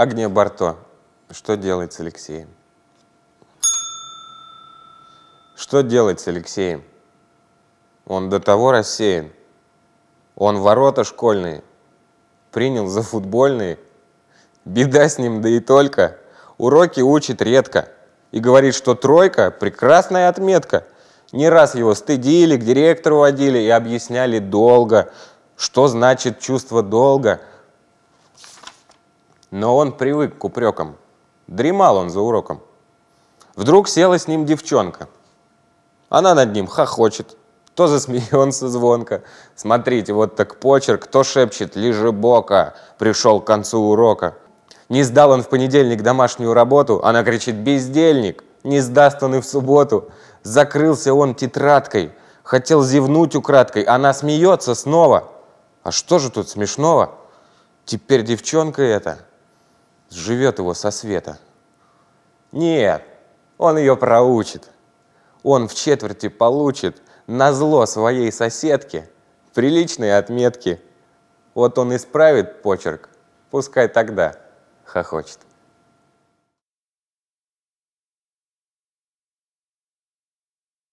Агния Барто. Что делать с Алексеем? Что делать с Алексеем? Он до того рассеян. Он ворота школьные принял за футбольные. Беда с ним, да и только. Уроки учит редко. И говорит, что тройка – прекрасная отметка. Не раз его стыдили, к директору водили и объясняли долго, что значит чувство долга. Но он привык к упрекам. Дремал он за уроком. Вдруг села с ним девчонка. Она над ним хохочет, то засмеется звонко. Смотрите, вот так почерк, кто шепчет «лежи бока», пришел к концу урока. Не сдал он в понедельник домашнюю работу, она кричит «бездельник», не сдаст он и в субботу. Закрылся он тетрадкой, хотел зевнуть украдкой, она смеется снова. А что же тут смешного? Теперь девчонка эта живет его со света. Нет, он ее проучит. Он в четверти получит на зло своей соседке приличные отметки. Вот он исправит почерк, пускай тогда хохочет.